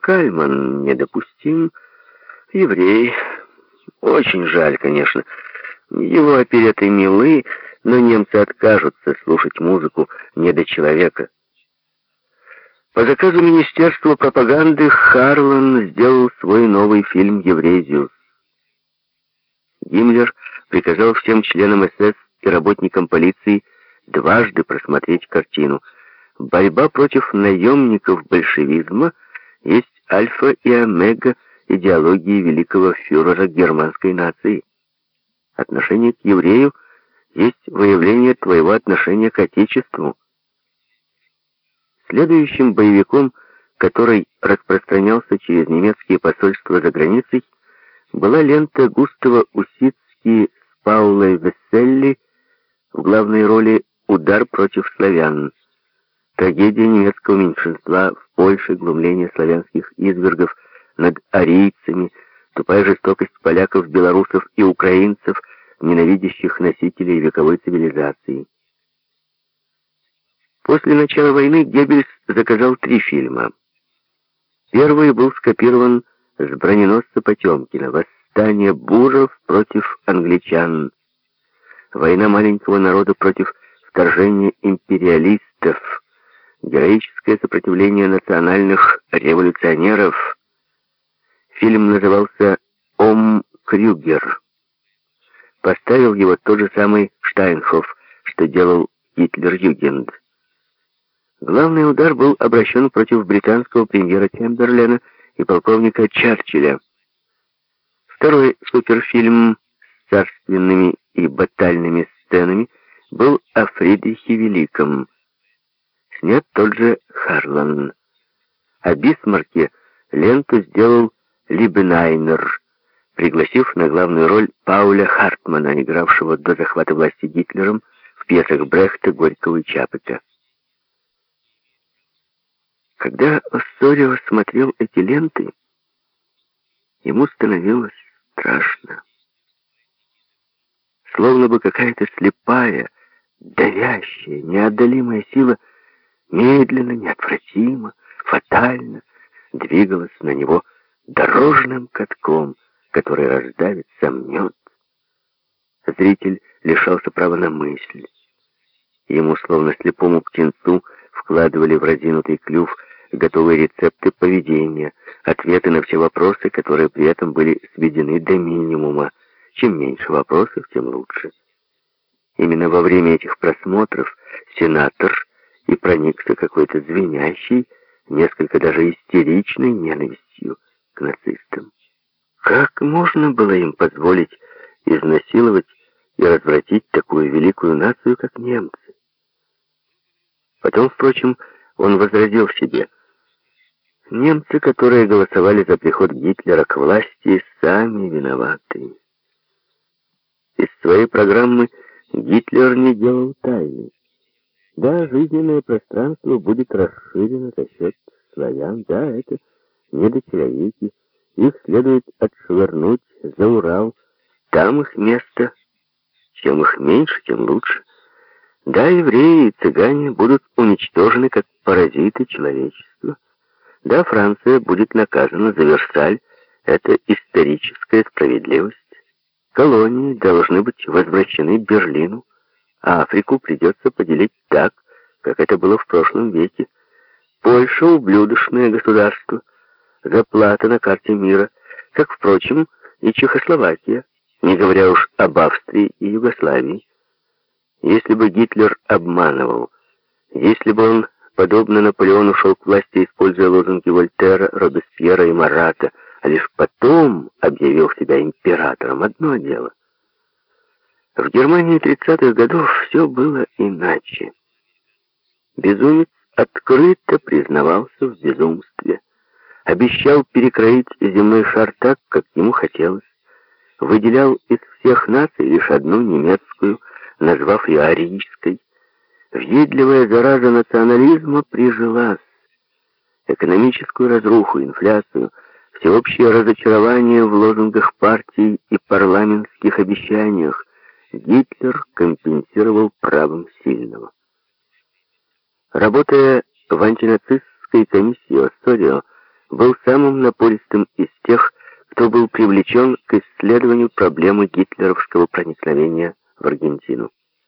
Кальман недопустим. Еврей. Очень жаль, конечно. Его опереты милы, но немцы откажутся слушать музыку недочеловека. По заказу Министерства пропаганды Харлан сделал свой новый фильм «Еврезиус». Гиммлер приказал всем членам СС и работникам полиции дважды просмотреть картину. Борьба против наемников большевизма есть альфа и омега идеологии великого фюрера германской нации. Отношение к еврею есть выявление твоего отношения к Отечеству. Следующим боевиком, который распространялся через немецкие посольства за границей, была лента Густава Усицки с Паулой Весселли в главной роли «Удар против славян». Трагедия немецкого меньшинства в Польше, глумление славянских извергов над арийцами, тупая жестокость поляков, белорусов и украинцев, ненавидящих носителей вековой цивилизации. После начала войны Геббельс заказал три фильма. Первый был скопирован с броненосца Потемкина «Восстание буров против англичан», «Война маленького народа против вторжения империалистов», «Героическое сопротивление национальных революционеров». Фильм назывался «Ом Крюгер». Поставил его тот же самый Штайнхоф, что делал Гитлер-Югенд. Главный удар был обращен против британского премьера Чемберлена и полковника Черчилля. Второй суперфильм с царственными и батальными сценами был о Фридрихе Великом. Снят тот же Харлан. О Бисмарке ленту сделал Либенайнер, пригласив на главную роль Пауля Хартмана, игравшего до захвата власти Гитлером в пьесах Брехта, Горького и Чапека. Когда Оссорио смотрел эти ленты, ему становилось страшно. Словно бы какая-то слепая, давящая, неодолимая сила медленно, неотвратимо, фатально двигалась на него дорожным катком, который раздавит, сомнет. Зритель лишался права на мысль. Ему, словно слепому птенцу, вкладывали в разинутый клюв готовые рецепты поведения, ответы на все вопросы, которые при этом были сведены до минимума. Чем меньше вопросов, тем лучше. Именно во время этих просмотров сенатор и проникся какой-то звенящей, несколько даже истеричной ненавистью к нацистам. Как можно было им позволить изнасиловать и развратить такую великую нацию, как немцы? Потом, впрочем, он возразил себе, немцы, которые голосовали за приход Гитлера к власти, сами виноваты. Из своей программы Гитлер не делал тайны. Да, жизненное пространство будет расширено за счет славян, да, это недочеловеки, их следует отшвырнуть за Урал, там их место. Чем их меньше, тем лучше. Да, евреи и цыгане будут уничтожены как паразиты человечества. Да, Франция будет наказана за Версаль. Это историческая справедливость. Колонии должны быть возвращены Берлину, Африку придется поделить так, как это было в прошлом веке. Польша — ублюдочное государство, заплата на карте мира, как, впрочем, и Чехословакия, не говоря уж об Австрии и Югославии. Если бы Гитлер обманывал, если бы он, подобно Наполеону, шел к власти, используя лозунги Вольтера, Робеспьера и Марата, а лишь потом объявил себя императором, одно дело. В Германии 30-х годов все было иначе. Безумец открыто признавался в безумстве, обещал перекроить земной шар так, как ему хотелось, выделял из всех наций лишь одну немецкую, назвав ее арийской. Въедливая зараза национализма прижилась. Экономическую разруху, инфляцию, всеобщее разочарование в лозунгах партий и парламентских обещаниях Гитлер компенсировал правом сильного. Работая в антинацистской комиссии Осторио, был самым напористым из тех, кто был привлечен к исследованию проблемы гитлеровского проникновения в Аргентину.